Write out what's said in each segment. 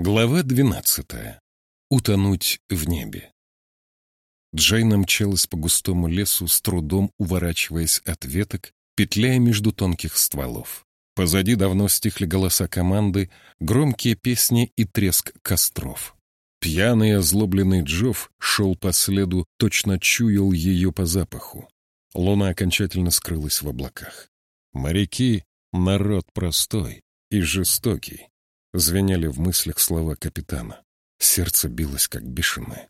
Глава двенадцатая. Утонуть в небе. Джейна мчалась по густому лесу, с трудом уворачиваясь от веток, петляя между тонких стволов. Позади давно стихли голоса команды, громкие песни и треск костров. Пьяный озлобленный Джофф шел по следу, точно чуял ее по запаху. Луна окончательно скрылась в облаках. Моряки — народ простой и жестокий. Звенели в мыслях слова капитана. Сердце билось, как бешеное.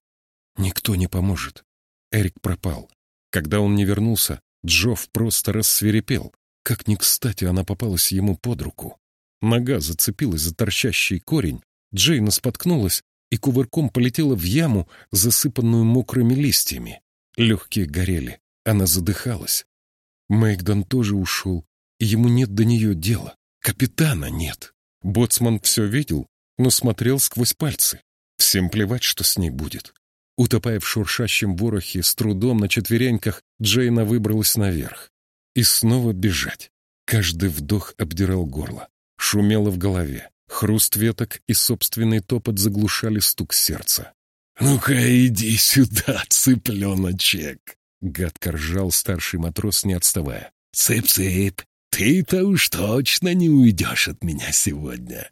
Никто не поможет. Эрик пропал. Когда он не вернулся, Джофф просто рассверепел. Как ни кстати она попалась ему под руку. Нога зацепилась за торчащий корень, Джейна споткнулась и кувырком полетела в яму, засыпанную мокрыми листьями. Легкие горели, она задыхалась. Мэйгдон тоже ушел, и ему нет до нее дела. Капитана нет. Боцман все видел, но смотрел сквозь пальцы. Всем плевать, что с ней будет. Утопая в шуршащем ворохе, с трудом на четвереньках, Джейна выбралась наверх. И снова бежать. Каждый вдох обдирал горло. Шумело в голове. Хруст веток и собственный топот заглушали стук сердца. «Ну-ка, иди сюда, цыпленочек!» Гадко ржал старший матрос, не отставая. «Цып-цып, ты-то уж точно не уйдешь от меня сегодня.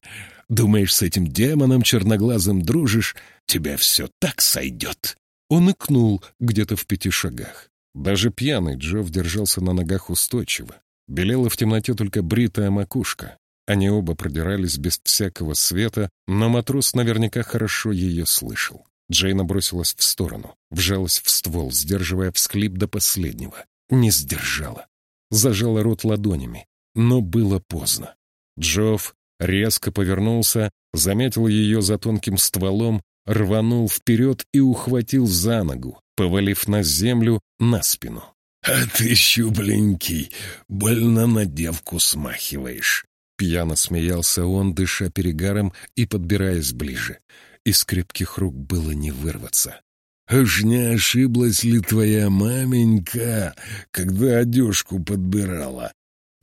Думаешь, с этим демоном черноглазым дружишь, тебе все так сойдет. Он икнул где-то в пяти шагах. Даже пьяный Джов держался на ногах устойчиво. Белела в темноте только бритая макушка. Они оба продирались без всякого света, но матрос наверняка хорошо ее слышал. Джейна бросилась в сторону, вжалась в ствол, сдерживая всхлип до последнего. Не сдержала зажала рот ладонями, но было поздно. Джофф резко повернулся, заметил ее за тонким стволом, рванул вперед и ухватил за ногу, повалив на землю на спину. «А ты, щупленький, больно на девку смахиваешь!» Пьяно смеялся он, дыша перегаром и подбираясь ближе. Из крепких рук было не вырваться. Уж не ошиблась ли твоя маменька, когда одежку подбирала?»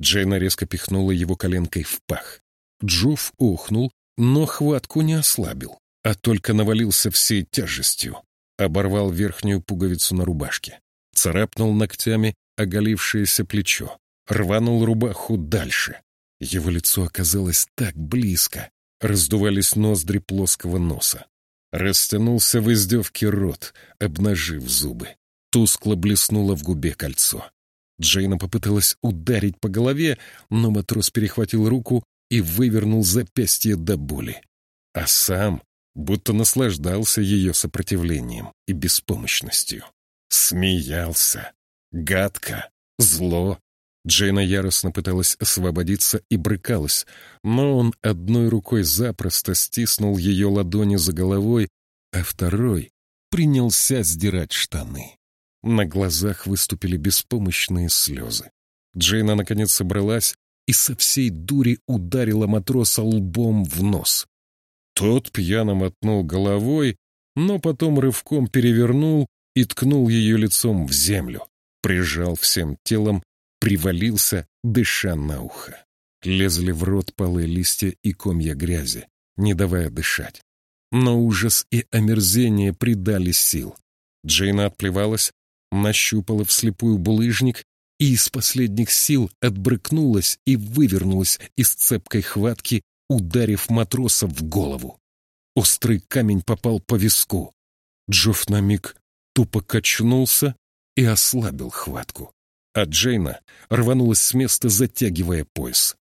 Джейна резко пихнула его коленкой в пах. Джофф охнул, но хватку не ослабил, а только навалился всей тяжестью. Оборвал верхнюю пуговицу на рубашке. Царапнул ногтями оголившееся плечо. Рванул рубаху дальше. Его лицо оказалось так близко. Раздувались ноздри плоского носа. Растянулся в издевке рот, обнажив зубы. Тускло блеснуло в губе кольцо. Джейна попыталась ударить по голове, но матрос перехватил руку и вывернул запястье до боли. А сам будто наслаждался ее сопротивлением и беспомощностью. Смеялся. Гадко. Зло. Джейна яростно пыталась освободиться и брыкалась, но он одной рукой запросто стиснул ее ладони за головой, а второй принялся сдирать штаны. На глазах выступили беспомощные слезы. Джейна наконец собралась и со всей дури ударила матроса лбом в нос. Тот пьяно мотнул головой, но потом рывком перевернул и ткнул ее лицом в землю, прижал всем телом привалился, дыша на ухо. Лезли в рот полы листья и комья грязи, не давая дышать. Но ужас и омерзение придали сил. Джейна отплевалась, нащупала вслепую булыжник и из последних сил отбрыкнулась и вывернулась из цепкой хватки, ударив матроса в голову. Острый камень попал по виску. Джофф на миг тупо качнулся и ослабил хватку а Джейна рванулась с места, затягивая пояс.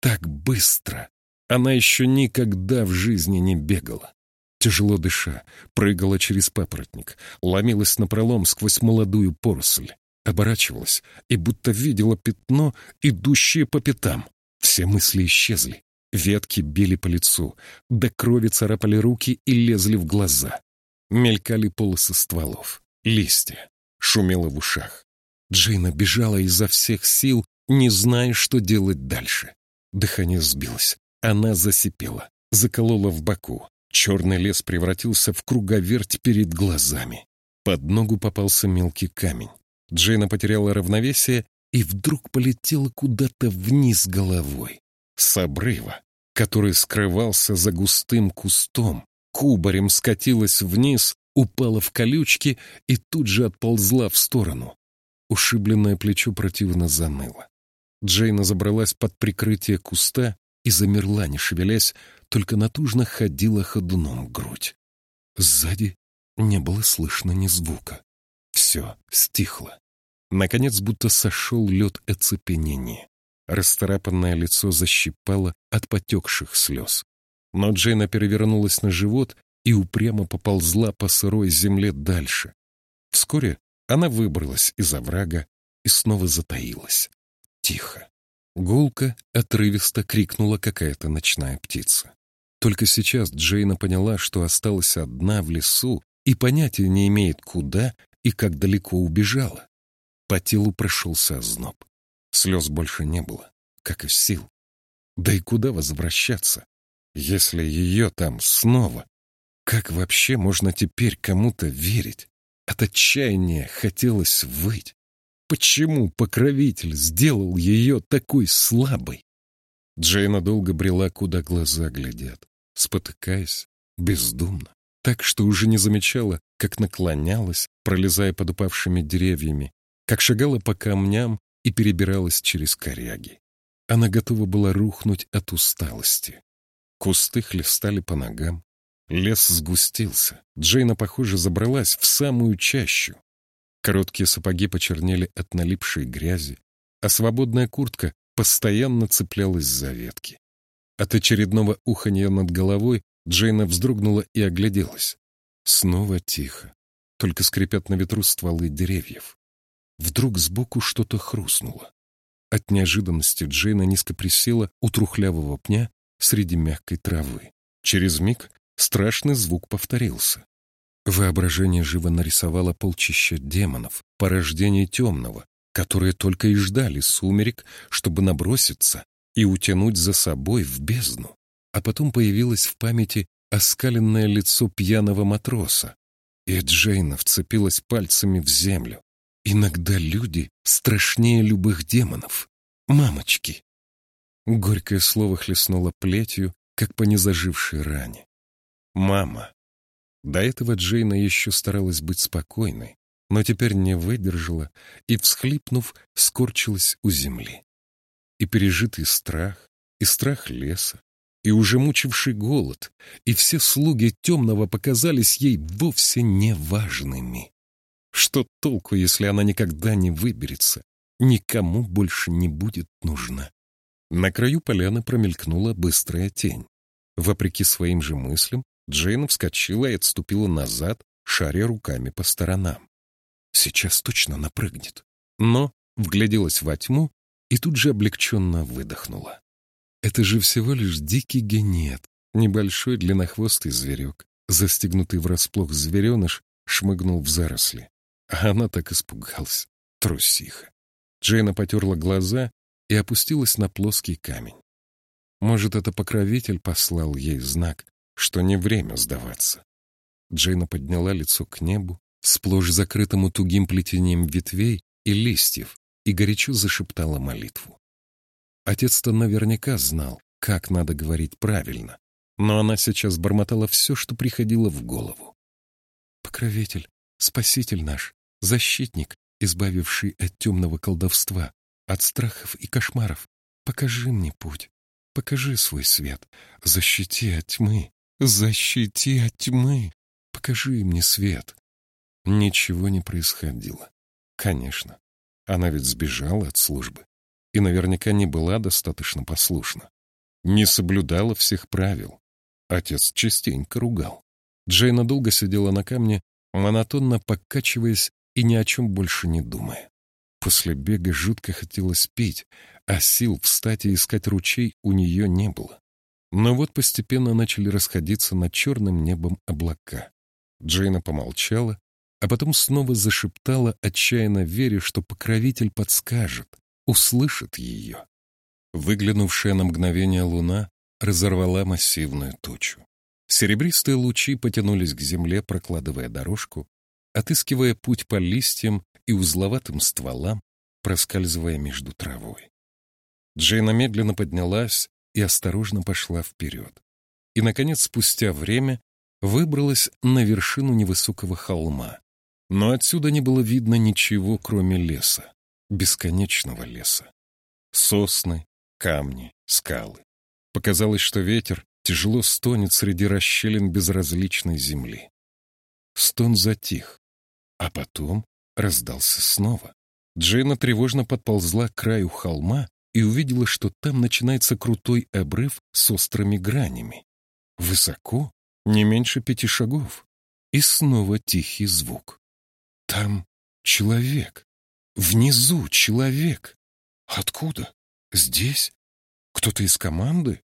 Так быстро! Она еще никогда в жизни не бегала. Тяжело дыша, прыгала через папоротник, ломилась напролом сквозь молодую поросль, оборачивалась и будто видела пятно, идущее по пятам. Все мысли исчезли. Ветки били по лицу, до крови царапали руки и лезли в глаза. Мелькали полосы стволов, листья, шумело в ушах. Джейна бежала изо всех сил, не зная, что делать дальше. Дыхание сбилось. Она засипела, заколола в боку. Черный лес превратился в круговерть перед глазами. Под ногу попался мелкий камень. Джейна потеряла равновесие и вдруг полетела куда-то вниз головой. С обрыва. который скрывался за густым кустом, кубарем скатилась вниз, упала в колючки и тут же отползла в сторону. Ушибленное плечо противно заныло. Джейна забралась под прикрытие куста и замерла, не шевелясь, только натужно ходила ходуном грудь. Сзади не было слышно ни звука. Все стихло. Наконец, будто сошел лед оцепенения. Расторапанное лицо защипало от потекших слез. Но Джейна перевернулась на живот и упрямо поползла по сырой земле дальше. Вскоре она выбралась из оврага и снова затаилась. Тихо. Гулко, отрывисто крикнула какая-то ночная птица. Только сейчас Джейна поняла, что осталась одна в лесу и понятия не имеет, куда и как далеко убежала. По телу прошелся озноб. Слез больше не было, как и сил. Да и куда возвращаться, если ее там снова? Как вообще можно теперь кому-то верить? От отчаяния хотелось выть. Почему покровитель сделал ее такой слабой? Джейна долго брела, куда глаза глядят, спотыкаясь, бездумно, так что уже не замечала, как наклонялась, пролезая под упавшими деревьями, как шагала по камням и перебиралась через коряги. Она готова была рухнуть от усталости. Кусты хлестали по ногам, Лес сгустился. Джейна, похоже, забралась в самую чащу. Короткие сапоги почернели от налипшей грязи, а свободная куртка постоянно цеплялась за ветки. От очередного уханья над головой Джейна вздрогнула и огляделась. Снова тихо, только скрипят на ветру стволы деревьев. Вдруг сбоку что-то хрустнуло. От неожиданности Джейна низко присела у трухлявого пня среди мягкой травы. Через миг Страшный звук повторился. Воображение живо нарисовало полчища демонов, порождений темного, которые только и ждали сумерек, чтобы наброситься и утянуть за собой в бездну. А потом появилось в памяти оскаленное лицо пьяного матроса, и Джейна вцепилась пальцами в землю. Иногда люди страшнее любых демонов. Мамочки! Горькое слово хлестнуло плетью, как по незажившей ране. Мама. До этого Джейна еще старалась быть спокойной, но теперь не выдержала и, всхлипнув, скорчилась у земли. И пережитый страх, и страх леса, и уже мучивший голод, и все слуги темного показались ей вовсе неважными. Что толку, если она никогда не выберется, никому больше не будет нужна? На краю поляны промелькнула быстрая тень. Вопреки своим же мыслям, Джейн вскочила и отступила назад, шаря руками по сторонам. Сейчас точно напрыгнет. Но вгляделась во тьму и тут же облегченно выдохнула. Это же всего лишь дикий генет, небольшой длиннохвостый зверек, застегнутый врасплох звереныш, шмыгнул в заросли. А она так испугалась. Трусиха. Джейна потерла глаза и опустилась на плоский камень. Может, это покровитель послал ей знак, что не время сдаваться. Джейна подняла лицо к небу, сплошь закрытому тугим плетением ветвей и листьев, и горячо зашептала молитву. Отец-то наверняка знал, как надо говорить правильно, но она сейчас бормотала все, что приходило в голову. «Покровитель, спаситель наш, защитник, избавивший от темного колдовства, от страхов и кошмаров, покажи мне путь, покажи свой свет, защити от тьмы, Защити от тьмы. Покажи мне свет. Ничего не происходило. Конечно. Она ведь сбежала от службы. И наверняка не была достаточно послушна. Не соблюдала всех правил. Отец частенько ругал. Джейна долго сидела на камне, монотонно покачиваясь и ни о чем больше не думая. После бега жутко хотелось пить, а сил встать и искать ручей у нее не было. Но вот постепенно начали расходиться над черным небом облака. Джейна помолчала, а потом снова зашептала, отчаянно веря, что покровитель подскажет, услышит ее. Выглянувшая на мгновение луна разорвала массивную тучу. Серебристые лучи потянулись к земле, прокладывая дорожку, отыскивая путь по листьям и узловатым стволам, проскальзывая между травой. Джейна медленно поднялась и осторожно пошла вперед. И, наконец, спустя время выбралась на вершину невысокого холма. Но отсюда не было видно ничего, кроме леса, бесконечного леса. Сосны, камни, скалы. Показалось, что ветер тяжело стонет среди расщелин безразличной земли. Стон затих, а потом раздался снова. Джейна тревожно подползла к краю холма и увидела, что там начинается крутой обрыв с острыми гранями. Высоко, не меньше пяти шагов. И снова тихий звук. Там человек. Внизу человек. Откуда? Здесь? Кто-то из команды?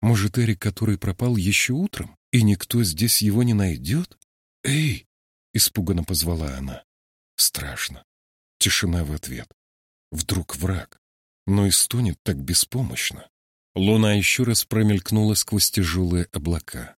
Может, Эрик, который пропал еще утром, и никто здесь его не найдет? «Эй!» — испуганно позвала она. Страшно. Тишина в ответ. Вдруг враг, но и стонет так беспомощно. Луна еще раз промелькнула сквозь тяжелые облака.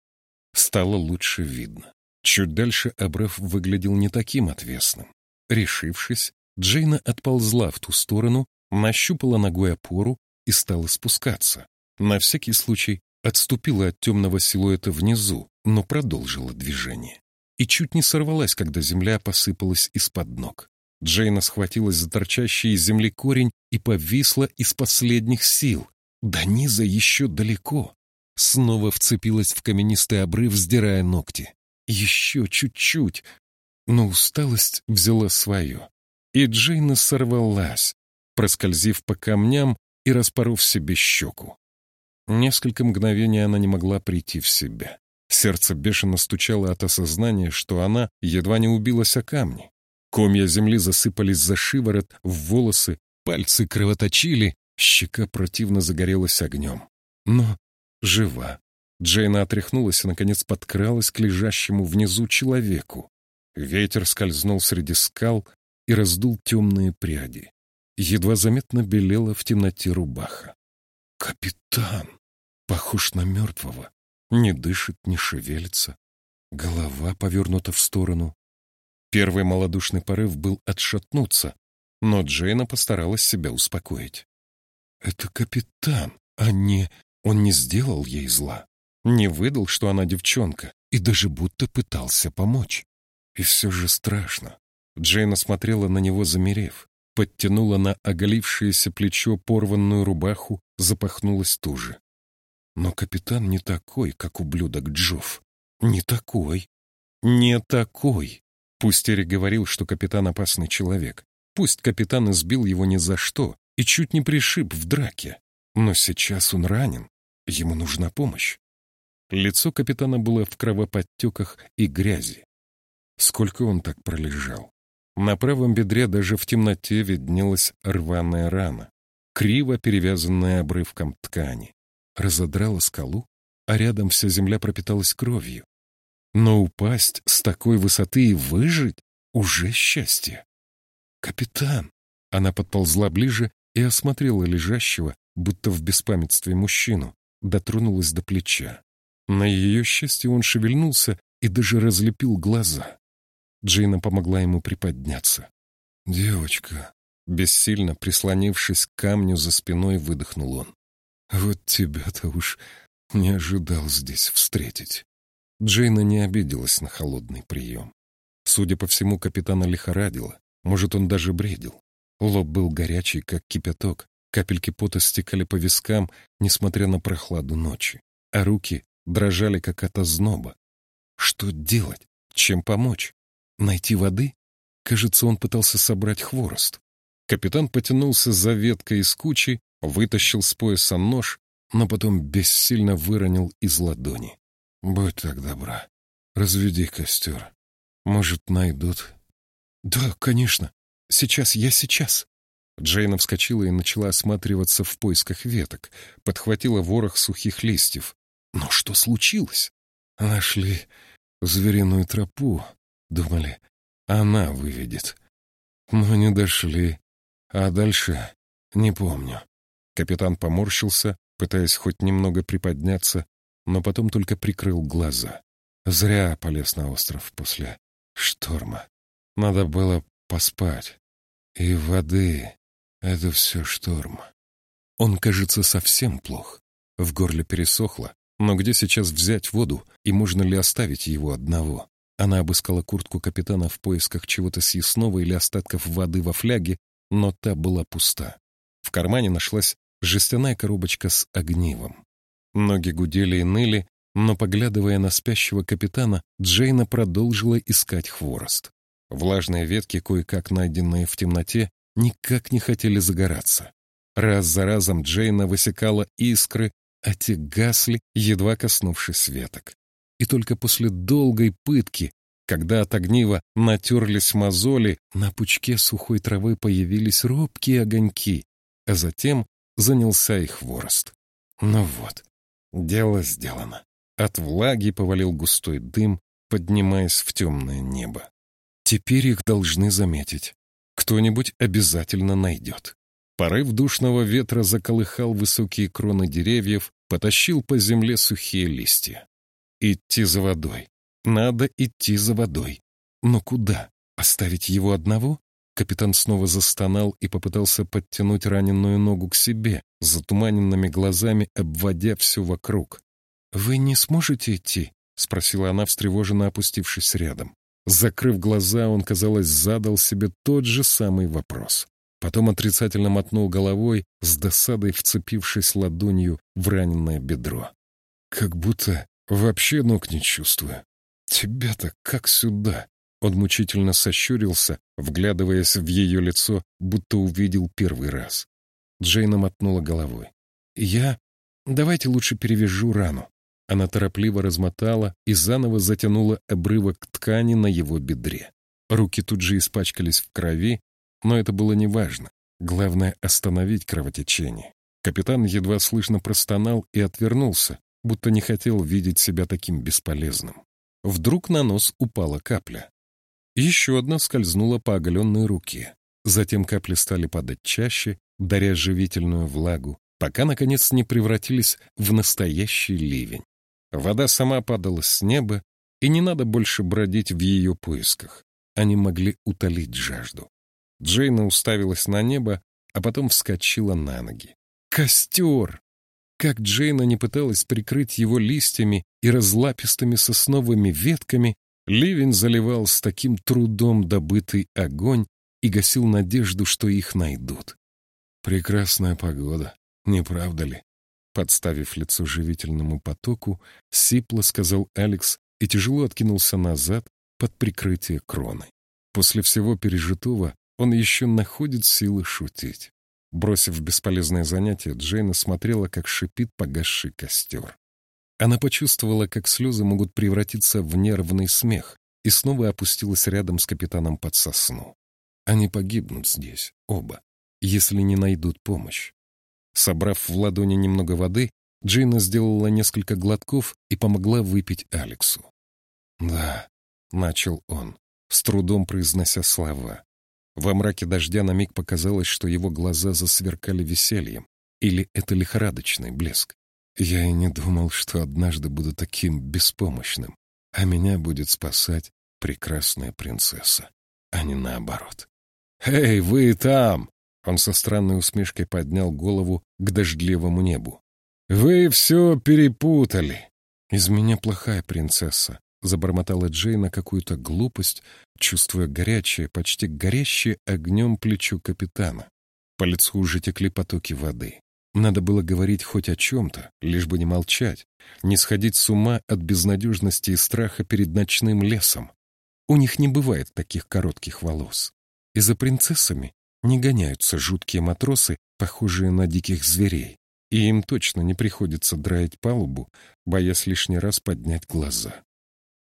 Стало лучше видно. Чуть дальше обрыв выглядел не таким отвесным. Решившись, Джейна отползла в ту сторону, нащупала ногой опору и стала спускаться. На всякий случай отступила от темного силуэта внизу, но продолжила движение. И чуть не сорвалась, когда земля посыпалась из-под ног. Джейна схватилась за торчащий из земли корень и повисла из последних сил. До низа еще далеко. Снова вцепилась в каменистый обрыв, сдирая ногти. Еще чуть-чуть. Но усталость взяла свое. И Джейна сорвалась, проскользив по камням и распоров себе щеку. Несколько мгновений она не могла прийти в себя. Сердце бешено стучало от осознания, что она едва не убилась о камни. Комья земли засыпались за шиворот, в волосы, пальцы кровоточили, щека противно загорелась огнем. Но жива. Джейна отряхнулась и, наконец, подкралась к лежащему внизу человеку. Ветер скользнул среди скал и раздул темные пряди. Едва заметно белела в темноте рубаха. «Капитан! Похож на мертвого. Не дышит, не шевелится. Голова повернута в сторону. Первый малодушный порыв был отшатнуться, но Джейна постаралась себя успокоить. «Это капитан, а не... Он не сделал ей зла не выдал, что она девчонка, и даже будто пытался помочь. И все же страшно. Джейна смотрела на него, замерев, подтянула на оголившееся плечо порванную рубаху, запахнулась туже. Но капитан не такой, как ублюдок Джофф. Не такой. Не такой. Пусть Эрик говорил, что капитан опасный человек. Пусть капитан избил его ни за что и чуть не пришиб в драке. Но сейчас он ранен. Ему нужна помощь. Лицо капитана было в кровоподтеках и грязи. Сколько он так пролежал? На правом бедре даже в темноте виднелась рваная рана, криво перевязанная обрывком ткани. Разодрала скалу, а рядом вся земля пропиталась кровью. Но упасть с такой высоты и выжить — уже счастье. «Капитан!» Она подползла ближе и осмотрела лежащего, будто в беспамятстве мужчину, дотронулась до плеча. На ее счастье он шевельнулся и даже разлепил глаза. Джейна помогла ему приподняться. «Девочка», бессильно прислонившись к камню за спиной, выдохнул он. «Вот тебя-то уж не ожидал здесь встретить». Джейна не обиделась на холодный прием. Судя по всему, капитана лихорадило. Может, он даже бредил. Лоб был горячий, как кипяток. Капельки пота стекали по вискам, несмотря на прохладу ночи. А руки дрожали как от озноба. Что делать? Чем помочь? Найти воды? Кажется, он пытался собрать хворост. Капитан потянулся за веткой из кучи, вытащил с пояса нож, но потом бессильно выронил из ладони. «Будь так добра, разведи костер. Может, найдут?» «Да, конечно. Сейчас, я сейчас». Джейна вскочила и начала осматриваться в поисках веток, подхватила ворох сухих листьев, но что случилось? Нашли звериную тропу. Думали, она выведет. Но не дошли. А дальше не помню. Капитан поморщился, пытаясь хоть немного приподняться, но потом только прикрыл глаза. Зря полез на остров после шторма. Надо было поспать. И воды — это все шторм. Он, кажется, совсем плох. В горле пересохло, но где сейчас взять воду и можно ли оставить его одного? Она обыскала куртку капитана в поисках чего-то съестного или остатков воды во фляге, но та была пуста. В кармане нашлась жестяная коробочка с огнивом. Ноги гудели и ныли, но, поглядывая на спящего капитана, Джейна продолжила искать хворост. Влажные ветки, кое-как найденные в темноте, никак не хотели загораться. Раз за разом Джейна высекала искры, а те гасли, едва коснувшись веток. И только после долгой пытки, когда от огнива натерлись мозоли, на пучке сухой травы появились робкие огоньки, а затем занялся их хворост. Ну вот, дело сделано. От влаги повалил густой дым, поднимаясь в темное небо. Теперь их должны заметить. Кто-нибудь обязательно найдет. Порыв душного ветра заколыхал высокие кроны деревьев, потащил по земле сухие листья. Идти за водой. Надо идти за водой. Но куда? Оставить его одного? Капитан снова застонал и попытался подтянуть раненую ногу к себе, затуманенными глазами обводя все вокруг. «Вы не сможете идти?» — спросила она, встревоженно опустившись рядом. Закрыв глаза, он, казалось, задал себе тот же самый вопрос. Потом отрицательно мотнул головой, с досадой вцепившись ладонью в раненое бедро. «Как будто вообще ног не чувствую. Тебя-то как сюда?» Он мучительно сощурился, вглядываясь в ее лицо, будто увидел первый раз. Джейна мотнула головой. «Я... Давайте лучше перевяжу рану». Она торопливо размотала и заново затянула обрывок ткани на его бедре. Руки тут же испачкались в крови, но это было неважно. Главное — остановить кровотечение. Капитан едва слышно простонал и отвернулся, будто не хотел видеть себя таким бесполезным. Вдруг на нос упала капля. Еще одна скользнула по оголенной руке. Затем капли стали падать чаще, даря живительную влагу, пока, наконец, не превратились в настоящий ливень. Вода сама падала с неба, и не надо больше бродить в ее поисках. Они могли утолить жажду. Джейна уставилась на небо, а потом вскочила на ноги. Костер! Как Джейна не пыталась прикрыть его листьями и разлапистыми сосновыми ветками, ливень заливал с таким трудом добытый огонь и гасил надежду, что их найдут. Прекрасная погода, не правда ли? Подставив лицо живительному потоку, сипло сказал Алекс и тяжело откинулся назад под прикрытие кроны. После всего пережитого он еще находит силы шутить. Бросив бесполезное занятие, Джейна смотрела, как шипит погасший костер. Она почувствовала, как слезы могут превратиться в нервный смех, и снова опустилась рядом с капитаном под сосну. Они погибнут здесь, оба, если не найдут помощь. Собрав в ладони немного воды, Джейна сделала несколько глотков и помогла выпить Алексу. «Да», — начал он, с трудом произнося слова. Во мраке дождя на миг показалось, что его глаза засверкали весельем. Или это лихорадочный блеск. Я и не думал, что однажды буду таким беспомощным, а меня будет спасать прекрасная принцесса, а не наоборот. «Эй, вы там!» Он со странной усмешкой поднял голову к дождливому небу. «Вы все перепутали!» «Из меня плохая принцесса», — забормотала Джейна какую-то глупость, чувствуя горячее, почти горящее огнем плечо капитана. По лицу уже текли потоки воды. Надо было говорить хоть о чем-то, лишь бы не молчать, не сходить с ума от безнадежности и страха перед ночным лесом. У них не бывает таких коротких волос. И за принцессами не гоняются жуткие матросы, похожие на диких зверей, и им точно не приходится драить палубу, боясь лишний раз поднять глаза.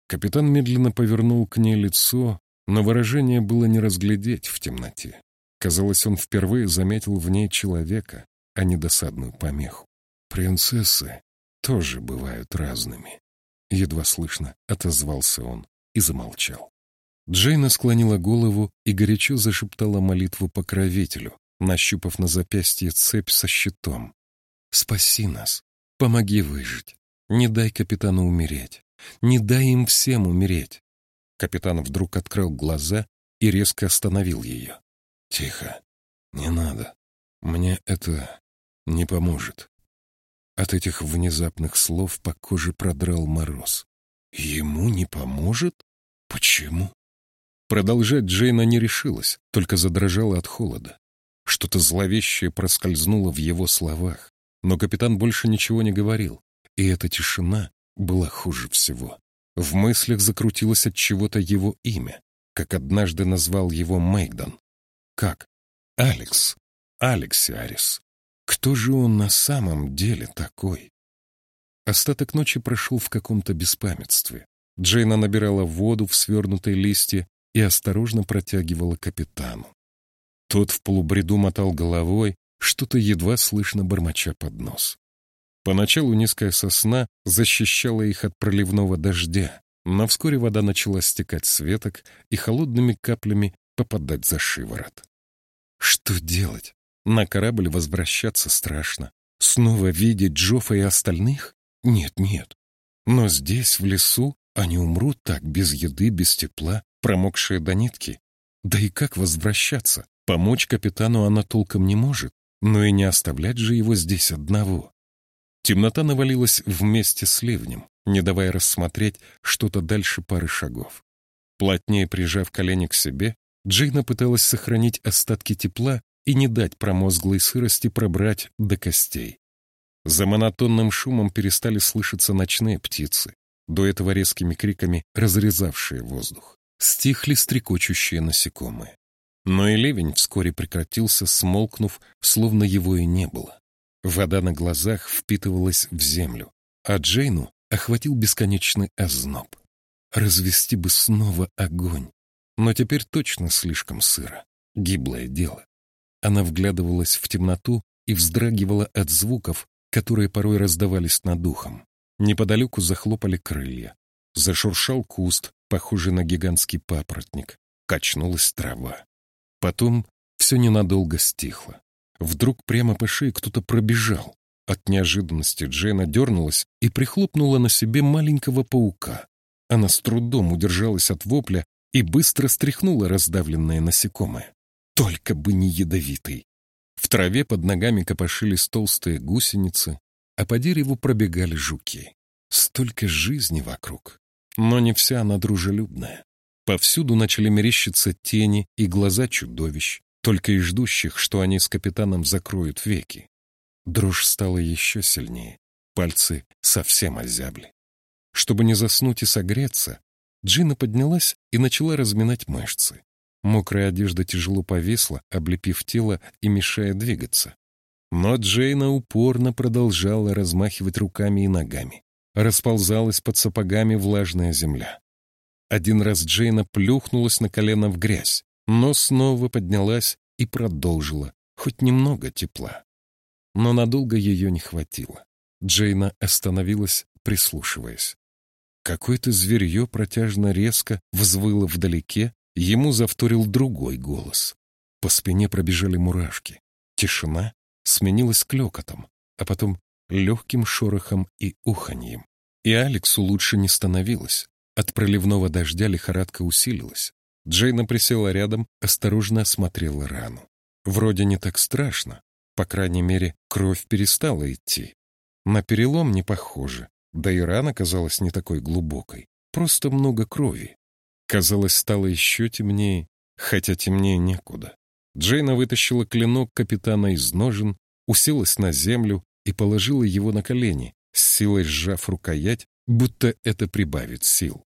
Капитан медленно повернул к ней лицо, но выражение было не разглядеть в темноте. Казалось, он впервые заметил в ней человека, а не досадную помеху. «Принцессы тоже бывают разными», — едва слышно отозвался он и замолчал. Джейна склонила голову и горячо зашептала молитву покровителю, нащупав на запястье цепь со щитом. «Спаси нас, помоги выжить, не дай капитану умереть, не дай им всем умереть». Капитан вдруг открыл глаза и резко остановил ее. «Тихо, не надо, мне это не поможет». От этих внезапных слов по коже продрал мороз. Ему не поможет? Почему? Продолжать Джейна не решилась, только задрожала от холода. Что-то зловещее проскользнуло в его словах, но капитан больше ничего не говорил, и эта тишина была хуже всего. В мыслях закрутилось от чего-то его имя, как однажды назвал его Мейгдон. Как? Алекс. Алексиарис. Кто же он на самом деле такой? Остаток ночи прошел в каком-то беспамятстве. Джейна набирала воду в свернутые листья и осторожно протягивала капитану. Тот в полубреду мотал головой, что-то едва слышно бормоча под нос. Поначалу низкая сосна защищала их от проливного дождя, но вскоре вода начала стекать с веток и холодными каплями попадать за шиворот. Что делать? На корабль возвращаться страшно. Снова видеть Джоффа и остальных? Нет, нет. Но здесь, в лесу, они умрут так, без еды, без тепла, промокшие до нитки. Да и как возвращаться? Помочь капитану она толком не может, но и не оставлять же его здесь одного. Темнота навалилась вместе с ливнем, не давая рассмотреть что-то дальше пары шагов. Плотнее прижав колени к себе, Джейна пыталась сохранить остатки тепла и не дать промозглой сырости пробрать до костей. За монотонным шумом перестали слышаться ночные птицы, до этого резкими криками разрезавшие воздух. Стихли стрекочущие насекомые. Но и ливень вскоре прекратился, смолкнув, словно его и не было. Вода на глазах впитывалась в землю, а Джейну охватил бесконечный озноб. Развести бы снова огонь, но теперь точно слишком сыро. Гиблое дело. Она вглядывалась в темноту и вздрагивала от звуков, которые порой раздавались над духом. Неподалеку захлопали крылья. Зашуршал куст, похожий на гигантский папоротник. Качнулась трава. Потом все ненадолго стихло. Вдруг прямо по шее кто-то пробежал. От неожиданности Джейна дернулась и прихлопнула на себе маленького паука. Она с трудом удержалась от вопля и быстро стряхнула раздавленное насекомое. Только бы не ядовитый. В траве под ногами копошились толстые гусеницы, а по дереву пробегали жуки. Столько жизни вокруг. Но не вся она дружелюбная. Повсюду начали мерещиться тени и глаза чудовищ, только и ждущих, что они с капитаном закроют веки. Дрожь стала еще сильнее, пальцы совсем озябли. Чтобы не заснуть и согреться, Джина поднялась и начала разминать мышцы. Мокрая одежда тяжело повисла, облепив тело и мешая двигаться. Но Джейна упорно продолжала размахивать руками и ногами. Расползалась под сапогами влажная земля. Один раз Джейна плюхнулась на колено в грязь, но снова поднялась и продолжила, хоть немного тепла. Но надолго ее не хватило. Джейна остановилась, прислушиваясь. Какое-то зверье протяжно резко взвыло вдалеке, ему завторил другой голос. По спине пробежали мурашки. Тишина сменилась клёкотом, а потом легким шорохом и уханьем. И Алексу лучше не становилось. От проливного дождя лихорадка усилилась. Джейна присела рядом, осторожно осмотрела рану. Вроде не так страшно. По крайней мере, кровь перестала идти. На перелом не похоже, да и рана казалась не такой глубокой, просто много крови. Казалось, стало еще темнее, хотя темнее некуда. Джейна вытащила клинок капитана из ножен, уселась на землю и положила его на колени, с силой сжав рукоять, будто это прибавит сил.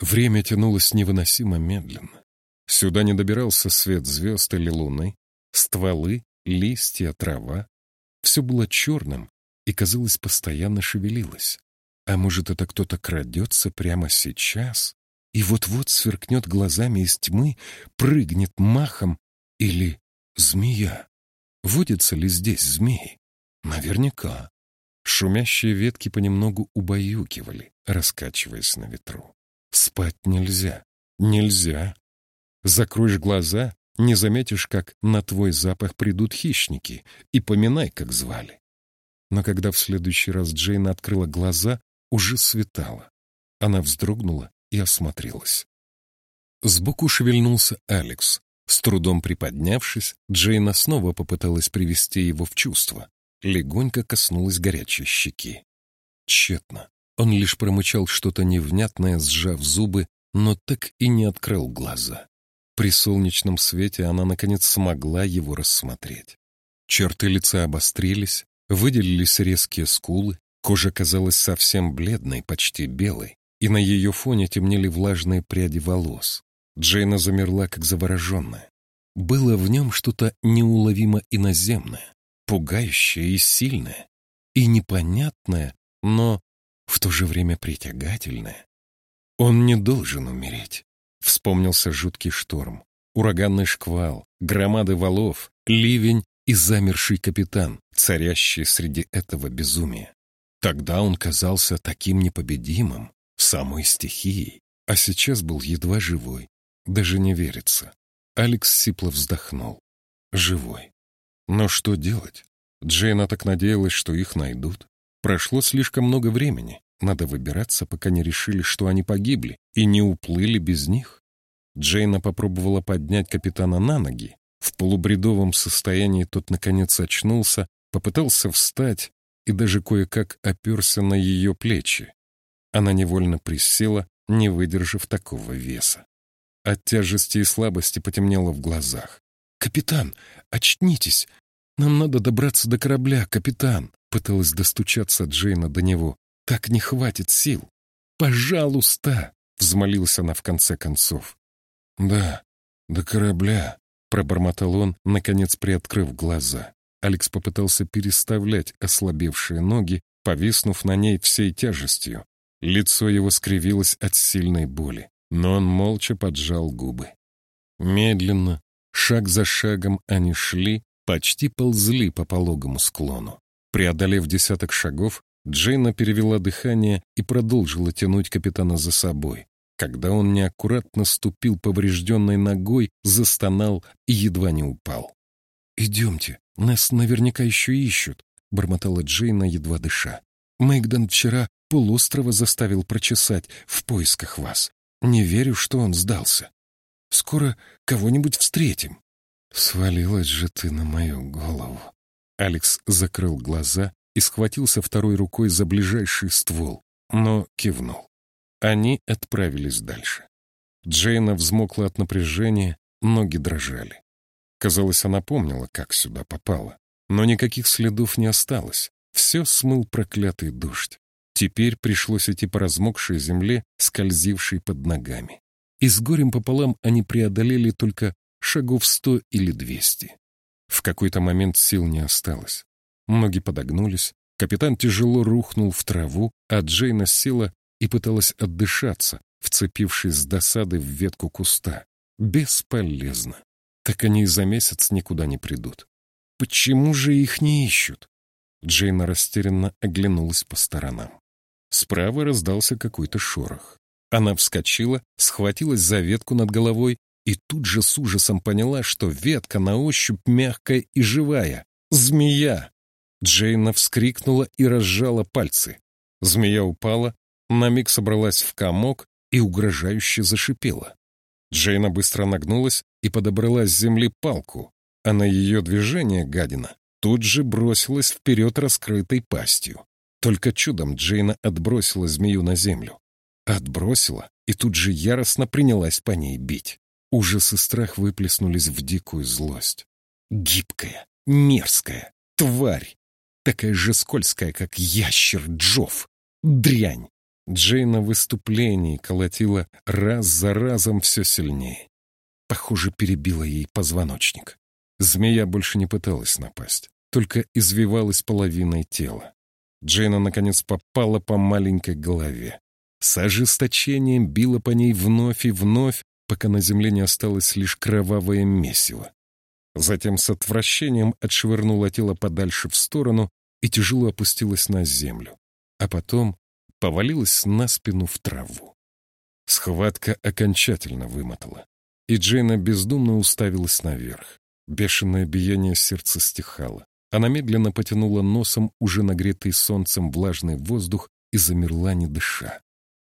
Время тянулось невыносимо медленно. Сюда не добирался свет звезд или луны, стволы, листья, трава. Все было черным и, казалось, постоянно шевелилось. А может, это кто-то крадется прямо сейчас и вот-вот сверкнет глазами из тьмы, прыгнет махом или змея? Водятся ли здесь змеи? Наверняка. Шумящие ветки понемногу убаюкивали, раскачиваясь на ветру. Спать нельзя. Нельзя. Закроешь глаза, не заметишь, как на твой запах придут хищники, и поминай, как звали. Но когда в следующий раз Джейн открыла глаза, уже светало. Она вздрогнула и осмотрелась. Сбоку шевельнулся Алекс. С трудом приподнявшись, Джейна снова попыталась привести его в чувство. легонько коснулась горячей щеки. Тщетно. Он лишь промычал что-то невнятное, сжав зубы, но так и не открыл глаза. При солнечном свете она, наконец, смогла его рассмотреть. Черты лица обострились, выделились резкие скулы, кожа казалась совсем бледной, почти белой, и на ее фоне темнели влажные пряди волос. Джейна замерла, как завороженная. Было в нем что-то неуловимо иноземное, пугающее и сильное, и непонятное, но в то же время притягательное. Он не должен умереть. Вспомнился жуткий шторм, ураганный шквал, громады валов, ливень и замерший капитан, царящий среди этого безумия. Тогда он казался таким непобедимым, самой стихией, а сейчас был едва живой. Даже не верится. Алекс сипло вздохнул. Живой. Но что делать? Джейна так надеялась, что их найдут. Прошло слишком много времени. Надо выбираться, пока не решили, что они погибли, и не уплыли без них. Джейна попробовала поднять капитана на ноги. В полубредовом состоянии тот, наконец, очнулся, попытался встать и даже кое-как оперся на ее плечи. Она невольно присела, не выдержав такого веса. От тяжести и слабости потемнело в глазах. «Капитан, очнитесь! Нам надо добраться до корабля, капитан!» Пыталась достучаться Джейна до него. «Так не хватит сил!» «Пожалуйста!» — взмолился она в конце концов. «Да, до корабля!» — пробормотал он, наконец приоткрыв глаза. Алекс попытался переставлять ослабевшие ноги, повиснув на ней всей тяжестью. Лицо его скривилось от сильной боли но он молча поджал губы. Медленно, шаг за шагом они шли, почти ползли по пологому склону. Преодолев десяток шагов, Джейна перевела дыхание и продолжила тянуть капитана за собой. Когда он неаккуратно ступил поврежденной ногой, застонал и едва не упал. «Идемте, нас наверняка еще ищут», — бормотала Джейна, едва дыша. «Мэгдон вчера полуострова заставил прочесать в поисках вас. Не верю, что он сдался. Скоро кого-нибудь встретим. Свалилась же ты на мою голову. Алекс закрыл глаза и схватился второй рукой за ближайший ствол, но кивнул. Они отправились дальше. Джейна взмокла от напряжения, ноги дрожали. Казалось, она помнила, как сюда попала. Но никаких следов не осталось. Все смыл проклятый дождь. Теперь пришлось идти по размокшей земле, скользившей под ногами. И с горем пополам они преодолели только шагов сто или двести. В какой-то момент сил не осталось. Ноги подогнулись, капитан тяжело рухнул в траву, а Джейна села и пыталась отдышаться, вцепившись с досады в ветку куста. Бесполезно. Так они и за месяц никуда не придут. Почему же их не ищут? Джейна растерянно оглянулась по сторонам. Справа раздался какой-то шорох. Она вскочила, схватилась за ветку над головой и тут же с ужасом поняла, что ветка на ощупь мягкая и живая. Змея! Джейна вскрикнула и разжала пальцы. Змея упала, на миг собралась в комок и угрожающе зашипела. Джейна быстро нагнулась и подобрала с земли палку, а на ее движение гадина тут же бросилась вперед раскрытой пастью. Только чудом Джейна отбросила змею на землю. Отбросила и тут же яростно принялась по ней бить. Ужас и страх выплеснулись в дикую злость. Гибкая, мерзкая, тварь! Такая же скользкая, как ящер Джофф. Дрянь! Джейна в выступлении колотила раз за разом все сильнее. Похоже, перебила ей позвоночник. Змея больше не пыталась напасть, только извивалась половиной тела. Джейна, наконец, попала по маленькой голове. С ожесточением била по ней вновь и вновь, пока на земле не осталось лишь кровавое месиво. Затем с отвращением отшвырнула тело подальше в сторону и тяжело опустилась на землю, а потом повалилась на спину в траву. Схватка окончательно вымотала, и Джейна бездумно уставилась наверх. Бешеное биение сердца стихало. Она медленно потянула носом уже нагретый солнцем влажный воздух и замерла, не дыша.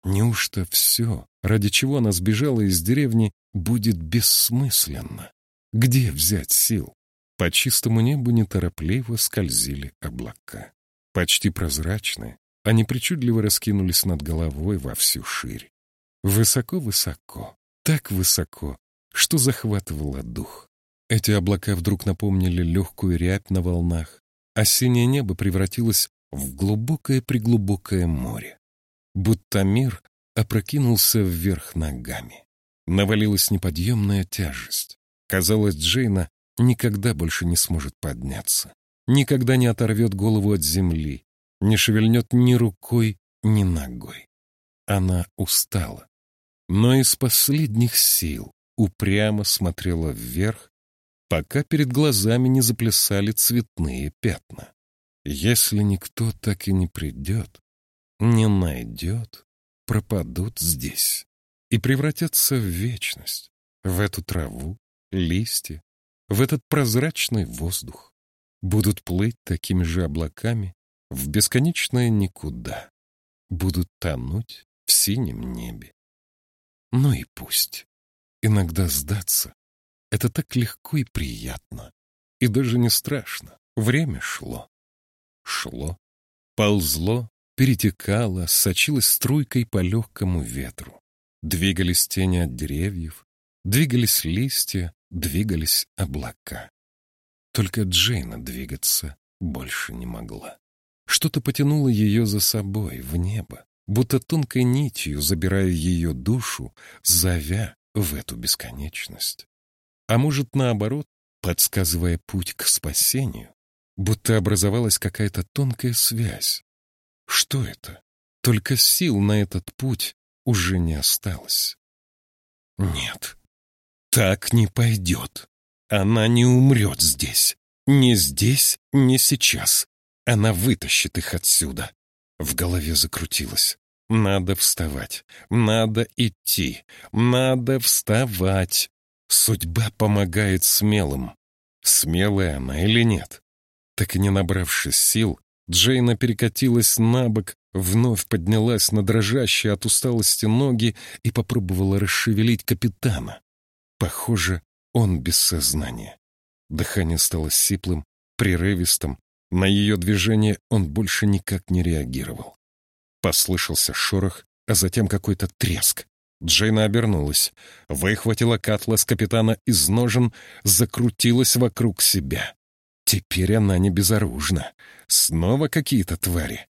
Неужто все, ради чего она сбежала из деревни, будет бессмысленно? Где взять сил? По чистому небу неторопливо скользили облака. Почти прозрачные, они причудливо раскинулись над головой во всю ширь. Высоко-высоко, так высоко, что захватывало дух. Эти облака вдруг напомнили легкую рябь на волнах, а синее небо превратилось в глубокое-преглубокое море. Будто мир опрокинулся вверх ногами. Навалилась неподъемная тяжесть. Казалось, Джейна никогда больше не сможет подняться, никогда не оторвет голову от земли, не шевельнет ни рукой, ни ногой. Она устала, но из последних сил упрямо смотрела вверх, пока перед глазами не заплясали цветные пятна. Если никто так и не придет, не найдет, пропадут здесь и превратятся в вечность, в эту траву, листья, в этот прозрачный воздух. Будут плыть такими же облаками в бесконечное никуда. Будут тонуть в синем небе. Ну и пусть. Иногда сдаться — это так легко и приятно. И даже не страшно. Время шло. Шло. Ползло, перетекало, сочилось струйкой по легкому ветру. Двигались тени от деревьев, двигались листья, двигались облака. Только Джейна двигаться больше не могла. Что-то потянуло ее за собой, в небо, будто тонкой нитью забирая ее душу, зовя в эту бесконечность. А может, наоборот, подсказывая путь к спасению, будто образовалась какая-то тонкая связь. Что это? Только сил на этот путь уже не осталось. Нет, так не пойдет. Она не умрет здесь. Ни здесь, ни сейчас. Она вытащит их отсюда. В голове закрутилось. Надо вставать. Надо идти. Надо вставать. Судьба помогает смелым. Смелая она или нет? Так и не набравшись сил, Джейна перекатилась на бок, вновь поднялась на дрожащие от усталости ноги и попробовала расшевелить капитана. Похоже, он без сознания. Дыхание стало сиплым, прерывистым. На ее движение он больше никак не реагировал. Послышался шорох, а затем какой-то треск. Джейна обернулась, выхватила с капитана из ножен, закрутилась вокруг себя. Теперь она не безоружна. Снова какие-то твари.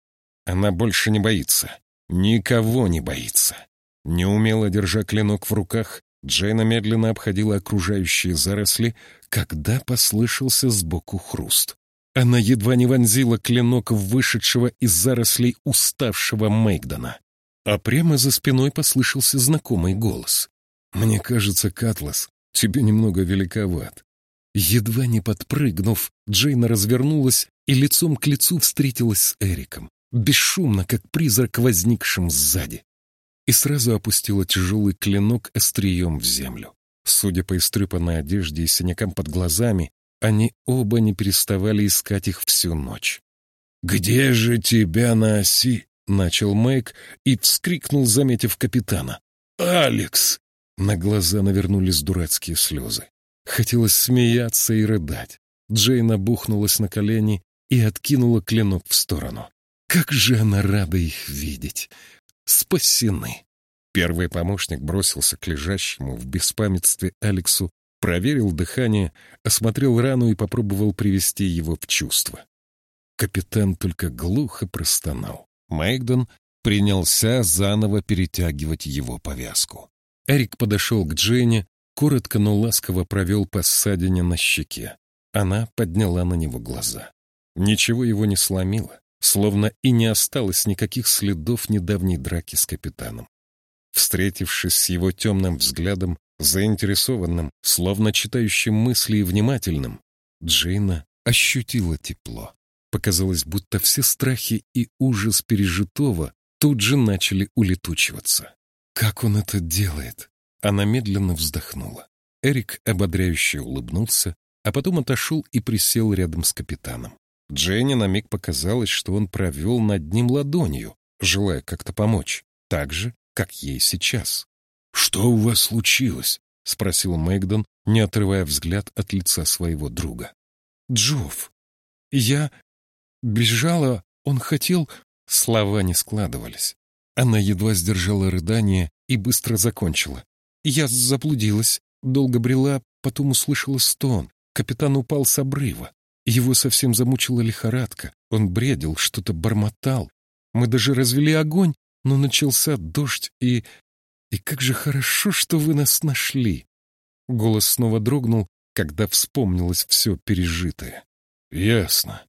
Она больше не боится. Никого не боится. Неумело держа клинок в руках, Джейна медленно обходила окружающие заросли, когда послышался сбоку хруст. Она едва не вонзила клинок в вышедшего из зарослей уставшего Мейгдона. А прямо за спиной послышался знакомый голос. «Мне кажется, Катлас, тебе немного великоват». Едва не подпрыгнув, Джейна развернулась и лицом к лицу встретилась с Эриком, бесшумно, как призрак, возникшим сзади и сразу опустила тяжелый клинок острием в землю. Судя по истрепанной одежде и синякам под глазами, они оба не переставали искать их всю ночь. «Где же тебя на оси?» — начал Мэйк и вскрикнул, заметив капитана. «Алекс!» На глаза навернулись дурацкие слезы. Хотелось смеяться и рыдать. Джейна бухнулась на колени и откинула клинок в сторону. Как же она рада их видеть! спасены. Первый помощник бросился к лежащему в беспамятстве Алексу, проверил дыхание, осмотрел рану и попробовал привести его в чувство. Капитан только глухо простонал. Мэйгдон принялся заново перетягивать его повязку. Эрик подошел к Дженни, коротко, но ласково провел по ссадине на щеке. Она подняла на него глаза. Ничего его не сломило словно и не осталось никаких следов недавней драки с капитаном. Встретившись с его темным взглядом, заинтересованным, словно читающим мысли и внимательным, Джейна ощутила тепло. Показалось, будто все страхи и ужас пережитого тут же начали улетучиваться. Как он это делает? Она медленно вздохнула. Эрик ободряюще улыбнулся, а потом отошел и присел рядом с капитаном. Дженни на миг показалось, что он провел над ним ладонью, желая как-то помочь, так же, как ей сейчас. «Что у вас случилось?» — спросил Мэгдон, не отрывая взгляд от лица своего друга. Джофф. Я бежала, он хотел...» Слова не складывались. Она едва сдержала рыдание и быстро закончила. «Я заблудилась, долго брела, потом услышала стон. Капитан упал с обрыва. Его совсем замучила лихорадка. Он бредил, что-то бормотал. Мы даже развели огонь, но начался дождь, и... И как же хорошо, что вы нас нашли!» Голос снова дрогнул, когда вспомнилось все пережитое. «Ясно.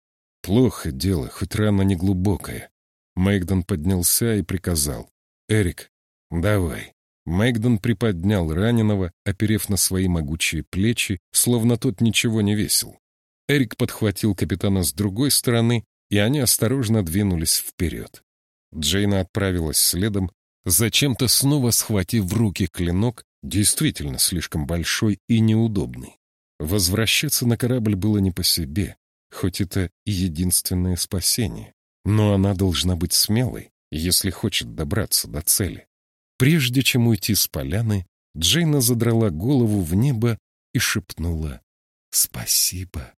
Плохо дело, хоть рана не глубокая». Мэйгдон поднялся и приказал. «Эрик, давай». Мэгдон приподнял раненого, оперев на свои могучие плечи, словно тот ничего не весил. Эрик подхватил капитана с другой стороны, и они осторожно двинулись вперед. Джейна отправилась следом, зачем-то снова схватив в руки клинок, действительно слишком большой и неудобный. Возвращаться на корабль было не по себе, хоть это и единственное спасение. Но она должна быть смелой, если хочет добраться до цели. Прежде чем уйти с поляны, Джейна задрала голову в небо и шепнула «Спасибо».